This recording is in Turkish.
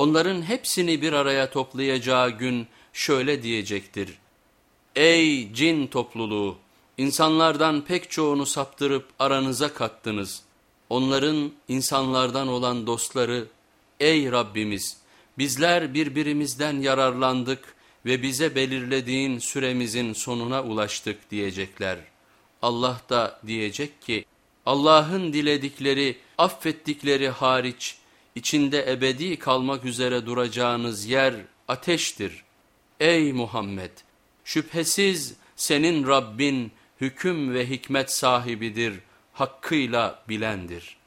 Onların hepsini bir araya toplayacağı gün şöyle diyecektir. Ey cin topluluğu! İnsanlardan pek çoğunu saptırıp aranıza kattınız. Onların insanlardan olan dostları, ey Rabbimiz! Bizler birbirimizden yararlandık ve bize belirlediğin süremizin sonuna ulaştık diyecekler. Allah da diyecek ki, Allah'ın diledikleri, affettikleri hariç, içinde ebedi kalmak üzere duracağınız yer ateştir. Ey Muhammed! Şüphesiz senin Rabbin hüküm ve hikmet sahibidir, hakkıyla bilendir.''